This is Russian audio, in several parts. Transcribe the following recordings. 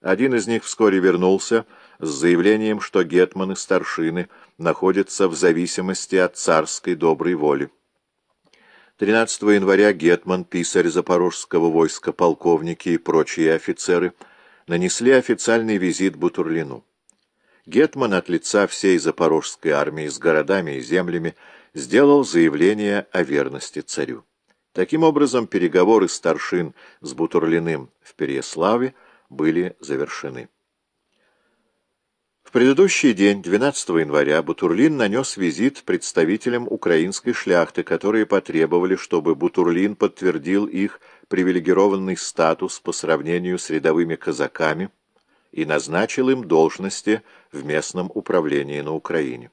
Один из них вскоре вернулся с заявлением, что гетманы старшины находятся в зависимости от царской доброй воли. 13 января гетман, писарь запорожского войска, полковники и прочие офицеры нанесли официальный визит Бутурлину. Гетман от лица всей запорожской армии с городами и землями сделал заявление о верности царю. Таким образом, переговоры старшин с Бутурлиным в Переяславе были завершены. В предыдущий день, 12 января, Бутурлин нанес визит представителям украинской шляхты, которые потребовали, чтобы Бутурлин подтвердил их привилегированный статус по сравнению с рядовыми казаками и назначил им должности в местном управлении на Украине.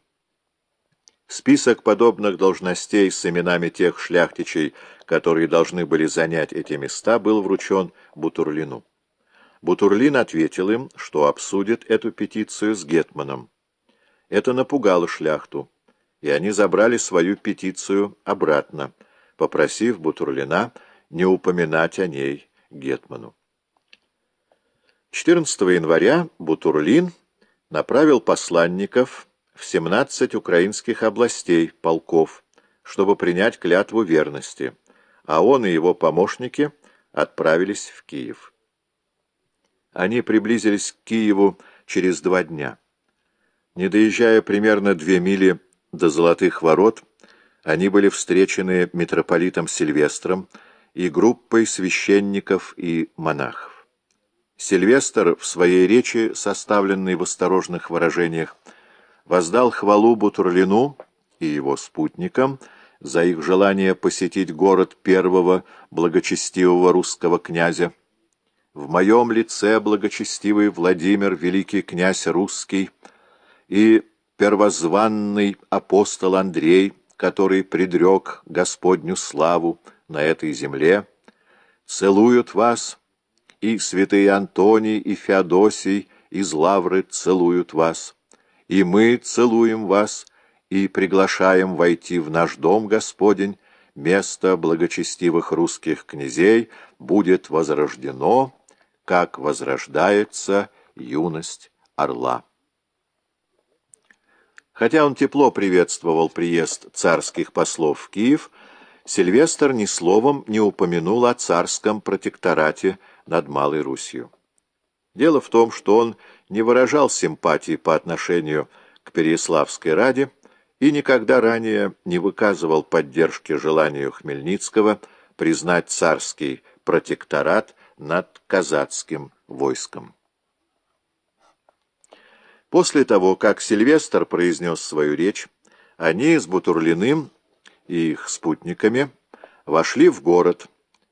Список подобных должностей с именами тех шляхтичей, которые должны были занять эти места, был вручен Бутурлину. Бутурлин ответил им, что обсудит эту петицию с Гетманом. Это напугало шляхту, и они забрали свою петицию обратно, попросив Бутурлина не упоминать о ней Гетману. 14 января Бутурлин направил посланников в 17 украинских областей, полков, чтобы принять клятву верности, а он и его помощники отправились в Киев. Они приблизились к Киеву через два дня. Не доезжая примерно две мили до Золотых ворот, они были встречены митрополитом Сильвестром и группой священников и монахов. Сильвестр в своей речи, составленной в осторожных выражениях, воздал хвалу Бутурлину и его спутникам за их желание посетить город первого благочестивого русского князя. В моем лице благочестивый Владимир, великий князь русский, и первозванный апостол Андрей, который предрек Господню славу на этой земле, целуют вас, и святые Антоний и Феодосий из Лавры целуют вас и мы целуем вас и приглашаем войти в наш дом, Господень, место благочестивых русских князей будет возрождено, как возрождается юность орла. Хотя он тепло приветствовал приезд царских послов в Киев, Сильвестр ни словом не упомянул о царском протекторате над Малой Русью. Дело в том, что он не выражал симпатии по отношению к Переяславской Раде и никогда ранее не выказывал поддержки желанию Хмельницкого признать царский протекторат над казацким войском. После того, как Сильвестр произнес свою речь, они с Бутурлиным и их спутниками вошли в город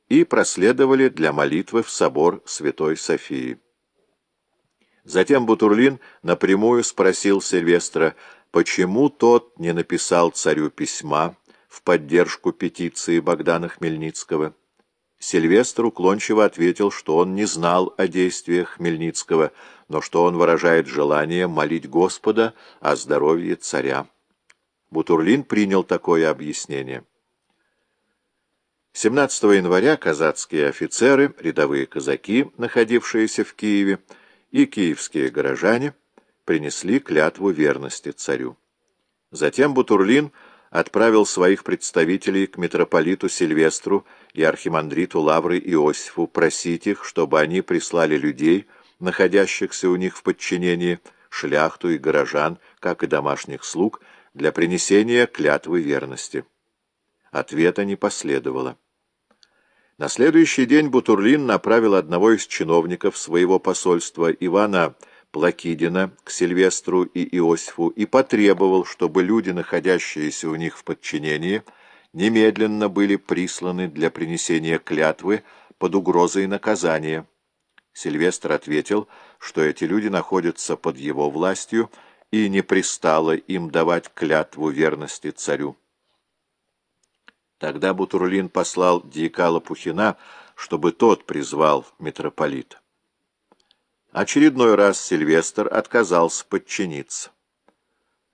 и проследовали для молитвы в собор Святой Софии. Затем Бутурлин напрямую спросил Сильвестра, почему тот не написал царю письма в поддержку петиции Богдана Хмельницкого. Сильвестр уклончиво ответил, что он не знал о действиях Хмельницкого, но что он выражает желание молить Господа о здоровье царя. Бутурлин принял такое объяснение. 17 января казацкие офицеры, рядовые казаки, находившиеся в Киеве, и киевские горожане принесли клятву верности царю. Затем Бутурлин отправил своих представителей к митрополиту Сильвестру и архимандриту Лавры Иосифу просить их, чтобы они прислали людей, находящихся у них в подчинении, шляхту и горожан, как и домашних слуг, для принесения клятвы верности. Ответа не последовало. На следующий день Бутурлин направил одного из чиновников своего посольства, Ивана Плакидина, к Сильвестру и Иосифу и потребовал, чтобы люди, находящиеся у них в подчинении, немедленно были присланы для принесения клятвы под угрозой наказания. Сильвестр ответил, что эти люди находятся под его властью и не пристало им давать клятву верности царю. Тогда Бутурлин послал дьяка Лопухина, чтобы тот призвал митрополита. Очередной раз Сильвестр отказался подчиниться.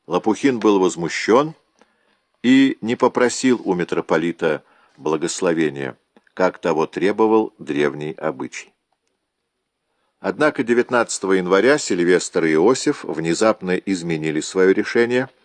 Лопухин был возмущен и не попросил у митрополита благословения, как того требовал древний обычай. Однако 19 января Сильвестр и Иосиф внезапно изменили свое решение –